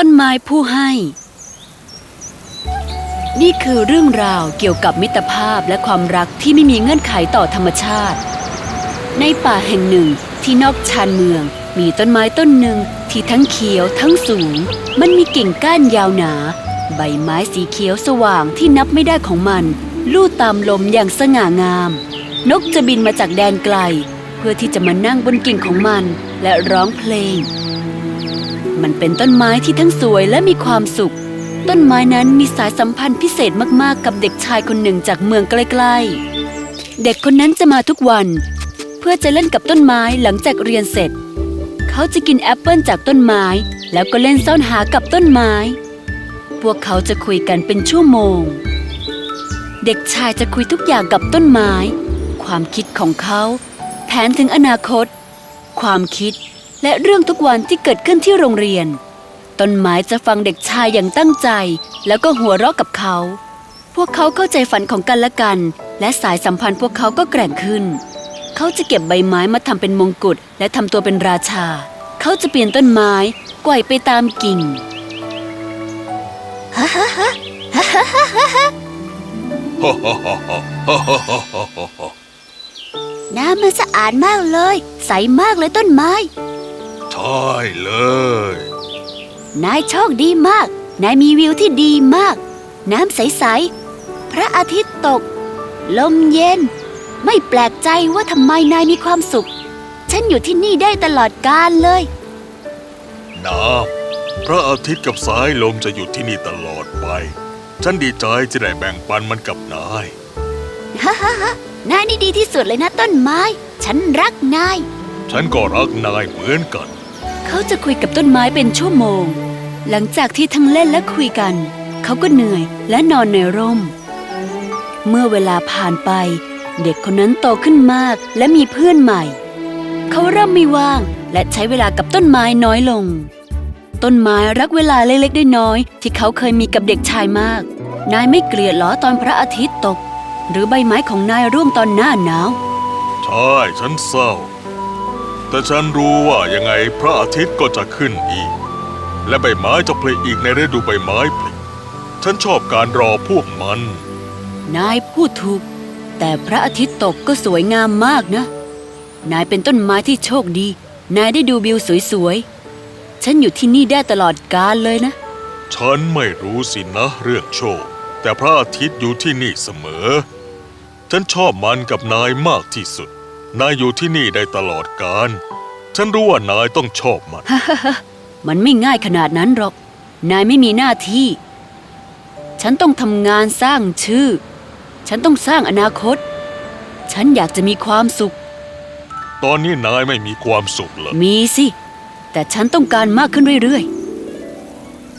ต้นไม้ผู้ให้ นี่คือเรื่องราวเกี่ยวกับมิตรภาพและความรักที่ไม่มีเงื่อนไขต่อธรรมชาติ ในป่าแห่งหนึ่งที่นอกชานเมือง มีต้นไม้ต้นหนึ่งที่ทั้งเขียวทั้งสูง มันมีกิ่งก้านยาวหนา ใบไม้สีเขียวสว่างที่นับไม่ได้ของมัน ลู่ตามลมอย่างสง่างาม นกจะบินมาจากแดนไกล เพื่อที่จะมานั่งบนกิ่งของมัน และร้องเพลง มันเป็นต้นไม้ที่ทั้งสวยและมีความสุข ต้นไม้นั้นมีสายสัมพันธ์พิเศษมากๆกับเด็กชายคนหนึ่งจากเมืองใกล้ๆ เด็กคนนั้นจะมาทุกวัน เพื่อจะเล่นกับต้นไม้หลังจากเรียนเสร็จ เขาจะกินแอปเปิลจากต้นไม้ แล้วก็เล่นซ่อนหากับต้นไม้ พวกเขาจะคุยกันเป็นชั่วโมง เด็กชายจะคุยทุกอย่างกับต้นไม้ ความคิดของเขา แผนถึงอนาคต ความคิด และเรื่องทุกวันที่เกิดขึ้นที่โรงเรียน ต้นไม้จะฟังเด็กชายอย่างตั้งใจ แล้วก็หัวเราะกับเขา พวกเขาเข้าใจฝันของกันและกัน และสายสัมพันธ์พวกเขาก็แกร่งขึ้น เขาจะเก็บใบไม้มาทำเป็นมงกุฎและทำตัวเป็นราชา เขาจะเปลี่ยนต้นไม้ไกวไปตามกิ่งฮน้ำมันสะอาดมากเลย ใสมากเลยต้นไม้ ใช่เลย นายโชคดีมาก นายมีวิวที่ดีมาก น้ำใส ๆ พระอาทิตย์ตก ลมเย็น ไม่แปลกใจว่าทำไมนายมีความสุข ฉันอยู่ที่นี่ได้ตลอดกาลเลยน้ำพระอาทิตย์กับสายลมจะอยู่ที่นี่ตลอดไป ฉันดีใจที่ได้แบ่งปันมันกับนาย ฮ่าฮ่าฮ่านายนี่ดีที่สุดเลยนะต้นไม้ ฉันรักนาย ฉันก็รักนายเหมือนกัน เขาจะคุยกับต้นไม้เป็นชั่วโมง หลังจากที่ทั้งเล่นและคุยกัน เขาก็เหนื่อยและนอนในร่ม เมื่อเวลาผ่านไป เด็กคนนั้นโตขึ้นมากและมีเพื่อนใหม่ เขาเริ่มไม่ว่างและใช้เวลากับต้นไม้น้อยลง ต้นไม้รักเวลาเล็กๆได้น้อยที่เขาเคยมีกับเด็กชายมาก นายไม่เกลียดเหรอตอนพระอาทิตย์ตก หรือใบไม้ของนายร่วงตอนหน้าหนาว ใช่ ฉันเศร้า แต่ฉันรู้ว่ายังไงพระอาทิตย์ก็จะขึ้นอีก และใบไม้จะผลิอีกในฤดูใบไม้ผลิฉันชอบการรอพวกมัน นายพูดถูก แต่พระอาทิตย์ตกก็สวยงามมากนะ นายเป็นต้นไม้ที่โชคดี นายได้ดูวิวสวยๆ ฉันอยู่ที่นี่ได้ตลอดกาลเลยนะ ฉันไม่รู้สินะเรื่องโชค แต่พระอาทิตย์อยู่ที่นี่เสมอ ฉันชอบมันกับนายมากที่สุด นายอยู่ที่นี่ได้ตลอดกาลฉันรู้ว่านายต้องชอบมัน มันไม่ง่ายขนาดนั้นหรอก นายไม่มีหน้าที่ ฉันต้องทำงานสร้างชื่อ ฉันต้องสร้างอนาคต ฉันอยากจะมีความสุข ตอนนี้นายไม่มีความสุขเหรอ มีสิ แต่ฉันต้องการมากขึ้นเรื่อย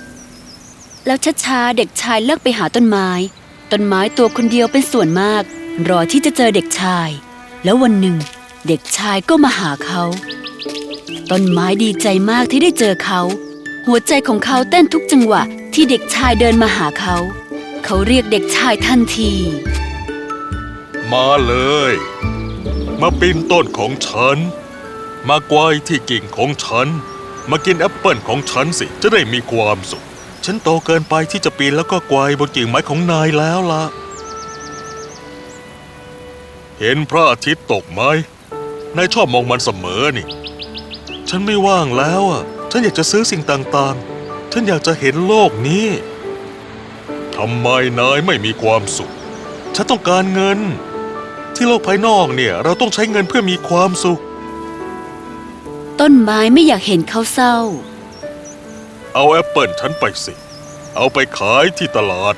ๆ แล้วช้าๆเด็กชายเลิกไปหาต้นไม้ ต้นไม้ตัวคนเดียวเป็นส่วนมาก รอที่จะเจอเด็กชาย แล้ววันหนึ่งเด็กชายก็มาหาเขา ต้นไม้ดีใจมากที่ได้เจอเขา หัวใจของเขาเต้นทุกจังหวะที่เด็กชายเดินมาหาเขา เขาเรียกเด็กชายทันที มาเลย มาปีนต้นของฉัน มากวที่กิ่งของฉัน มากินแอปเปิลของฉันสิจะได้มีความสุข ฉันโตเกินไปที่จะปีนแล้วก็กวบนกิ่งไม้ของนายแล้วล่ะ เห็นพระอาทิตย์ตกไหมนายชอบมองมันเสมอนี่ ฉันไม่ว่างแล้วอะ ฉันอยากจะซื้อสิ่งต่างๆ ฉันอยากจะเห็นโลกนี้ทำไมนายไม่มีความสุข ฉันต้องการเงิน ที่โลกภายนอกเนี่ย เราต้องใช้เงินเพื่อมีความสุข ต้นไม้ไม่อยากเห็นเขาเศร้า เอาแอปเปิลฉันไปสิ เอาไปขายที่ตลาด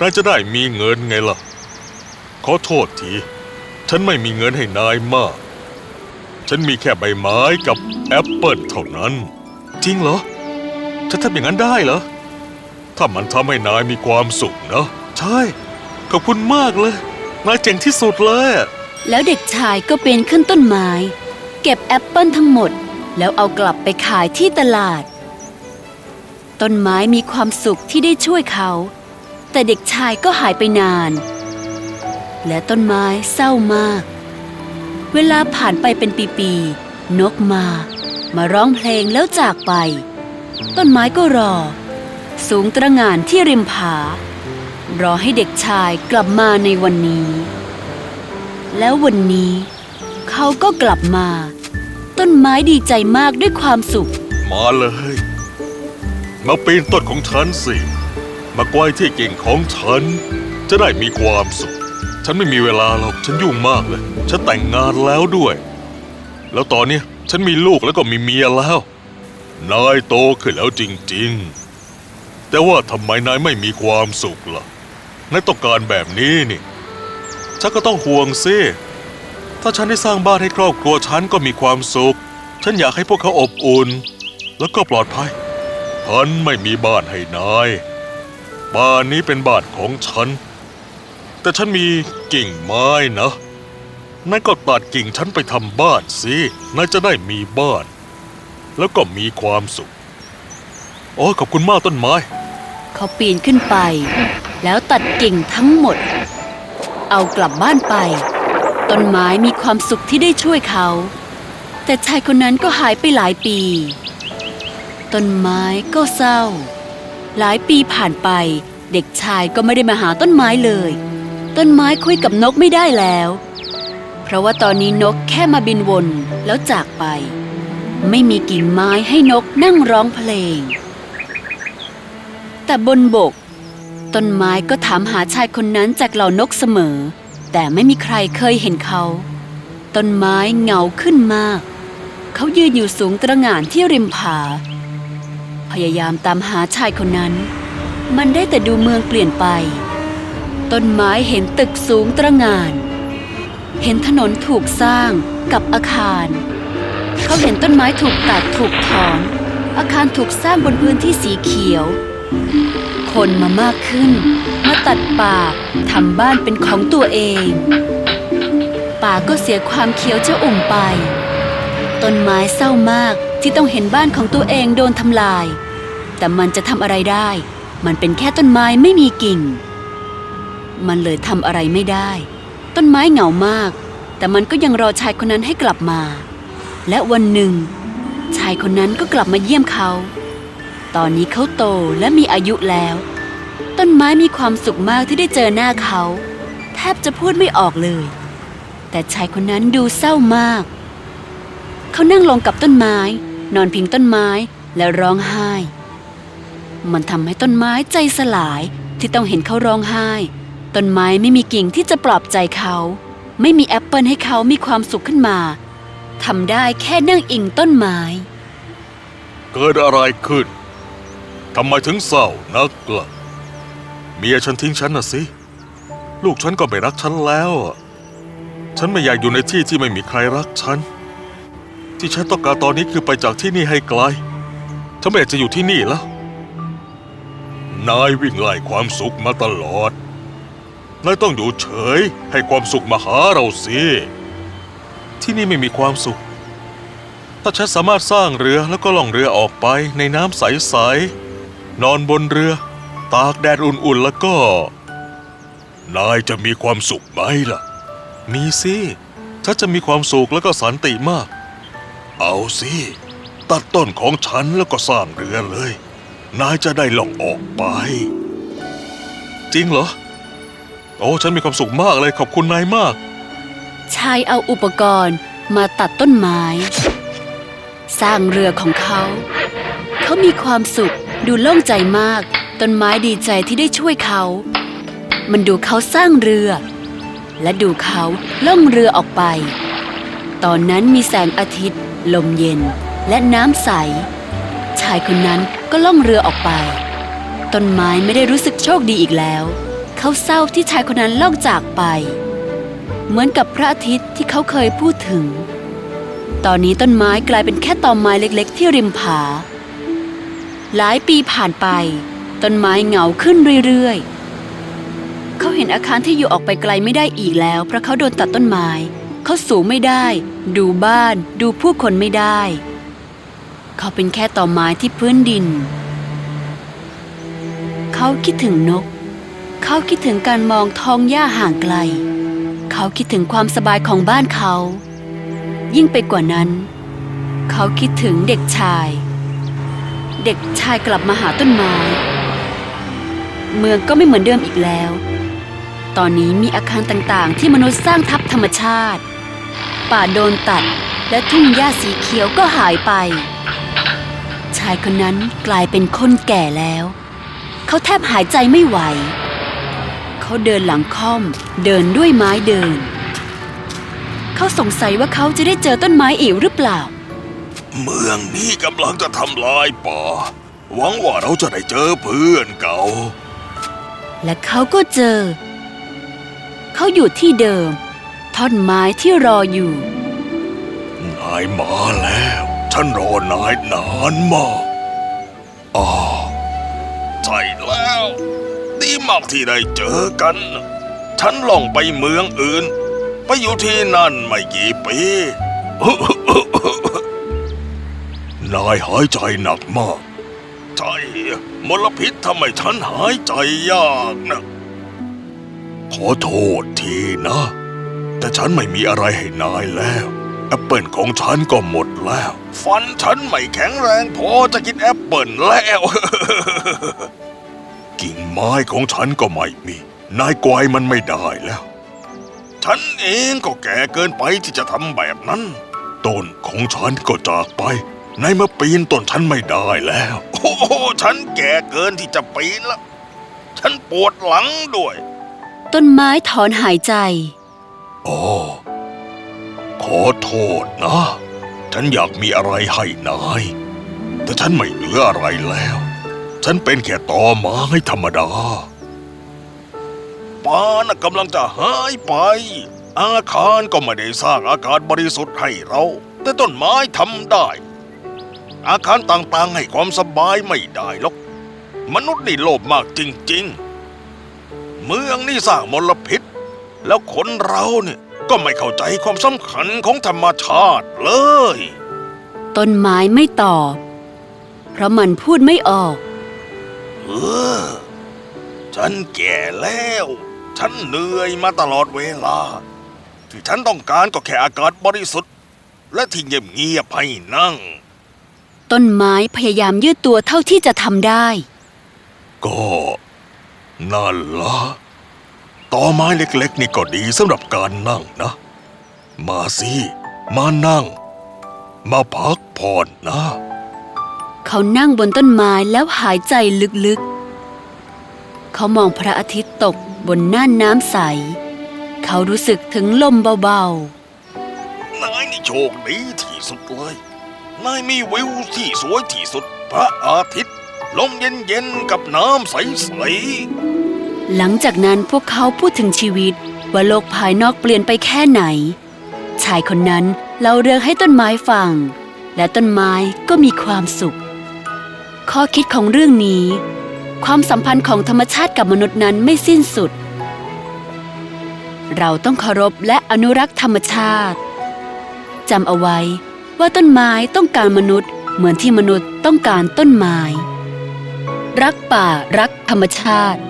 นายจะได้มีเงินไงล่ะ ขอโทษที ฉันไม่มีเงินให้นายมาก ฉันมีแค่ใบไม้กับแอปเปิลเท่านั้น จริงเหรอฉันทำอย่างนั้นได้เหรอ ถ้ามันทำให้นายมีความสุขนะ ใช่ ขอบคุณมากเลย นายเจ๋งที่สุดเลย แล้วเด็กชายก็ปีนขึ้นต้นไม้ เก็บแอปเปิลทั้งหมด แล้วเอากลับไปขายที่ตลาด ต้นไม้มีความสุขที่ได้ช่วยเขา แต่เด็กชายก็หายไปนาน และต้นไม้เศร้ามาก เวลาผ่านไปเป็นปีๆ นกมา มาร้องเพลงแล้วจากไป ต้นไม้ก็รอ สูงตระงานที่ริมผา รอให้เด็กชายกลับมาในวันนี้ แล้ววันนี้ เขาก็กลับมา ต้นไม้ดีใจมากด้วยความสุข มาเลย มาปีนต้นของฉันสิ มาไกวที่เก่งของฉัน จะได้มีความสุข ฉันไม่มีเวลาหรอก ฉันยุ่งมากเลย ฉันแต่งงานแล้วด้วย แล้วตอนนี้ฉันมีลูกแล้วก็มีเมียแล้ว นายโตขึ้นแล้วจริง ๆ แต่ว่าทำไมนายไม่มีความสุขล่ะ นายต้องการแบบนี้นี่ ฉันก็ต้องห่วงสิถ้าฉันได้สร้างบ้านให้ครอบครัวฉันก็มีความสุข ฉันอยากให้พวกเขาอบอุ่น แล้วก็ปลอดภัย ฉันไม่มีบ้านให้นาย บ้านนี้เป็นบ้านของฉัน แต่ฉันมีกิ่งไม้นะนายก็ตัดกิ่งฉันไปทำบ้านสินายจะได้มีบ้าน แล้วก็มีความสุขโอ้ขอบคุณมากต้นไม้ เขาปีนขึ้นไป แล้วตัดกิ่งทั้งหมด เอากลับบ้านไป ต้นไม้มีความสุขที่ได้ช่วยเขา แต่ชายคนนั้นก็หายไปหลายปี ต้นไม้ก็เศร้า หลายปีผ่านไป เด็กชายก็ไม่ได้มาหาต้นไม้เลย ต้นไม้คุยกับนกไม่ได้แล้ว เพราะว่าตอนนี้นกแค่มาบินวนแล้วจากไป ไม่มีกิ่งไม้ให้นกนั่งร้องเพลง แต่บนบก ต้นไม้ก็ถามหาชายคนนั้นจากเหล่านกเสมอ แต่ไม่มีใครเคยเห็นเขา ต้นไม้เงาขึ้นมาก เขายืนอยู่สูงตระหง่านที่ริมผา พยายามตามหาชายคนนั้น มันได้แต่ดูเมืองเปลี่ยนไป ต้นไม้เห็นตึกสูงตระงาน เห็นถนนถูกสร้างกับอาคาร เขาเห็นต้นไม้ถูกตัดถูกถอนอาคารถูกสร้างบนพื้นที่สีเขียว คนมามากขึ้น มาตัดป่าทำบ้านเป็นของตัวเอง ป่าก็เสียความเขียวเจะอุ่มไป ต้นไม้เศร้ามากที่ต้องเห็นบ้านของตัวเองโดนทำลาย แต่มันจะทำอะไรได้ มันเป็นแค่ต้นไม้ไม่มีกิ่ง มันเลยทำอะไรไม่ได้ ต้นไม้เหงามาก แต่มันก็ยังรอชายคนนั้นให้กลับมา และวันหนึ่ง ชายคนนั้นก็กลับมาเยี่ยมเขา ตอนนี้เขาโตและมีอายุแล้ว ต้นไม้มีความสุขมากที่ได้เจอหน้าเขา แทบจะพูดไม่ออกเลย แต่ชายคนนั้นดูเศร้ามาก เขานั่งลงกับต้นไม้ นอนพิงต้นไม้และร้องไห้ มันทำให้ต้นไม้ใจสลายที่ต้องเห็นเขาร้องไห้ ต้นไม้ไม่มีกิ่งที่จะปลอบใจเขา ไม่มีแอปเปิลให้เขามีความสุขขึ้นมาทำได้แค่นั่งอิงต้นไม้ เกิดอะไรขึ้นทำไมถึงเศร้านักล่ะเมียฉันทิ้งฉันน่ะสิ ลูกฉันก็ไม่รักฉันแล้ว ฉันไม่อยากอยู่ในที่ที่ไม่มีใครรักฉัน ที่ฉันต้องการตอนนี้คือไปจากที่นี่ให้ไกล ฉันไม่อยากจะอยู่ที่นี่แล้ว นายวิ่งไล่ความสุขมาตลอด นายต้องอยู่เฉย ให้ความสุขมาหาเราสิ ที่นี่ไม่มีความสุข ถ้าฉันสามารถสร้างเรือแล้วก็ล่องเรือออกไปในน้ำใสๆนอนบนเรือ ตากแดดอุ่นๆแล้วก็ นายจะมีความสุขไหมล่ะ มีสิฉันจะมีความสุขแล้วก็สันติมาก เอาสิ ตัดต้นของฉันแล้วก็สร้างเรือเลย นายจะได้ล่องออกไป จริงเหรอ โอ้ฉันมีความสุขมากเลยขอบคุณนายมาก ชายเอาอุปกรณ์มาตัดต้นไม้ สร้างเรือของเขา เขามีความสุขดูโล่งใจมาก ต้นไม้ดีใจที่ได้ช่วยเขา มันดูเขาสร้างเรือ และดูเขาล่องเรือออกไป ตอนนั้นมีแสงอาทิตย์ ลมเย็นและน้ำใส ชายคนนั้นก็ล่องเรือออกไป ต้นไม้ไม่ได้รู้สึกโชคดีอีกแล้ว เขาเศร้าที่ชายคนนั้นล่องจากไป เหมือนกับพระอาทิตย์ที่เขาเคยพูดถึง ตอนนี้ต้นไม้กลายเป็นแค่ตอไม้เล็กๆ ที่ริมผา หลายปีผ่านไป ต้นไม้เหงาขึ้นเรื่อยๆ เขาเห็นอาคารที่อยู่ออกไปไกลไม่ได้อีกแล้ว เพราะเขาโดนตัดต้นไม้ เขาสูงไม่ได้ ดูบ้าน ดูผู้คนไม่ได้ เขาเป็นแค่ตอไม้ที่พื้นดิน เขาคิดถึงนก เขาคิดถึงการมองท้องหญ้าห่างไกล เขาคิดถึงความสบายของบ้านเขา ยิ่งไปกว่านั้น เขาคิดถึงเด็กชาย เด็กชายกลับมาหาต้นไม้ เมืองก็ไม่เหมือนเดิมอีกแล้ว ตอนนี้มีอาคารต่างๆ ที่มนุษย์สร้างทับธรรมชาติ ป่าโดนตัดและทุ่งหญ้าสีเขียวก็หายไป ชายคนนั้นกลายเป็นคนแก่แล้ว เขาแทบหายใจไม่ไหว เขาเดินหลังค่อม เดินด้วยไม้เดิน เขาสงสัยว่าเขาจะได้เจอต้นไม้อีกหรือเปล่า เมืองนี้กำลังจะทำลายป่า หวังว่าเราจะได้เจอเพื่อนเก่า และเขาก็เจอ เขาอยู่ที่เดิม ท่อนไม้ที่รออยู่ นายมาแล้ว ฉันรอนายนานมากอ๋อใช่แล้ว ดีมากที่ได้เจอกัน ฉันล่องไปเมืองอื่น ไปอยู่ที่นั่นไม่กี่ปี นายหายใจหนักมาก ใช่ มลพิษทำให้ฉันหายใจยากนะ ขอโทษทีนะ แต่ฉันไม่มีอะไรให้นายแล้วแอปเปิลของฉันก็หมดแล้ว ฟันฉันไม่แข็งแรงพอจะกินแอปเปิลแล้ว ไม้ของฉันก็ไม่มี นายไกวมันไม่ได้แล้ว ฉันเองก็แก่เกินไปที่จะทำแบบนั้น ต้นของฉันก็จากไป นายมาปีนต้นฉันไม่ได้แล้ว โอ้โหฉันแก่เกินที่จะปีนละ ฉันปวดหลังด้วย ต้นไม้ถอนหายใจโอ้ขอโทษนะ ฉันอยากมีอะไรให้นาย แต่ฉันไม่เหลืออะไรแล้ว ฉันเป็นแค่ตอไม้ธรรมดาป่านะกำลังจะหายไป อาคารก็ไม่ได้สร้างอากาศบริสุทธิ์ให้เรา แต่ต้นไม้ทำได้ อาคารต่างๆให้ความสบายไม่ได้หรอก มนุษย์นี่โลภมากจริง ๆ เมืองนี่สร้างมลพิษ แล้วคนเราเนี่ยก็ไม่เข้าใจความสำคัญของธรรมชาติเลย ต้นไม้ไม่ตอบ เพราะมันพูดไม่ออก เออ ฉันแก่แล้ว ฉันเหนื่อยมาตลอดเวลา ที่ฉันต้องการก็แค่อากาศบริสุทธิ์ และที่เงียบๆให้นั่ง ต้นไม้พยายามยืดตัวเท่าที่จะทำได้ ก็นั่นละต่อไม้เล็กๆ นี่ก็ดีสำหรับการนั่งนะ มาสิ มานั่ง มาพักผ่อนนะ เขานั่งบนต้นไม้แล้วหายใจลึกๆ เขามองพระอาทิตย์ตกบนน่านน้ำใส เขารู้สึกถึงลมเบานายนี่โชคดีที่สุดเลย นายมีวิวที่สวยที่สุดพระอาทิตย์ลมเย็นๆกับน้ำใสๆ หลังจากนั้นพวกเขาพูดถึงชีวิตว่าโลกภายนอกเปลี่ยนไปแค่ไหน ชายคนนั้นเล่าเรื่องให้ต้นไม้ฟัง และต้นไม้ก็มีความสุข ข้อคิดของเรื่องนี้ ความสัมพันธ์ของธรรมชาติกับมนุษย์นั้นไม่สิ้นสุด เราต้องเคารพและอนุรักษ์ธรรมชาติจำเอาไว้ว่าต้นไม้ต้องการมนุษย์ เหมือนที่มนุษย์ต้องการต้นไม้ รักป่ารักธรรมชาติ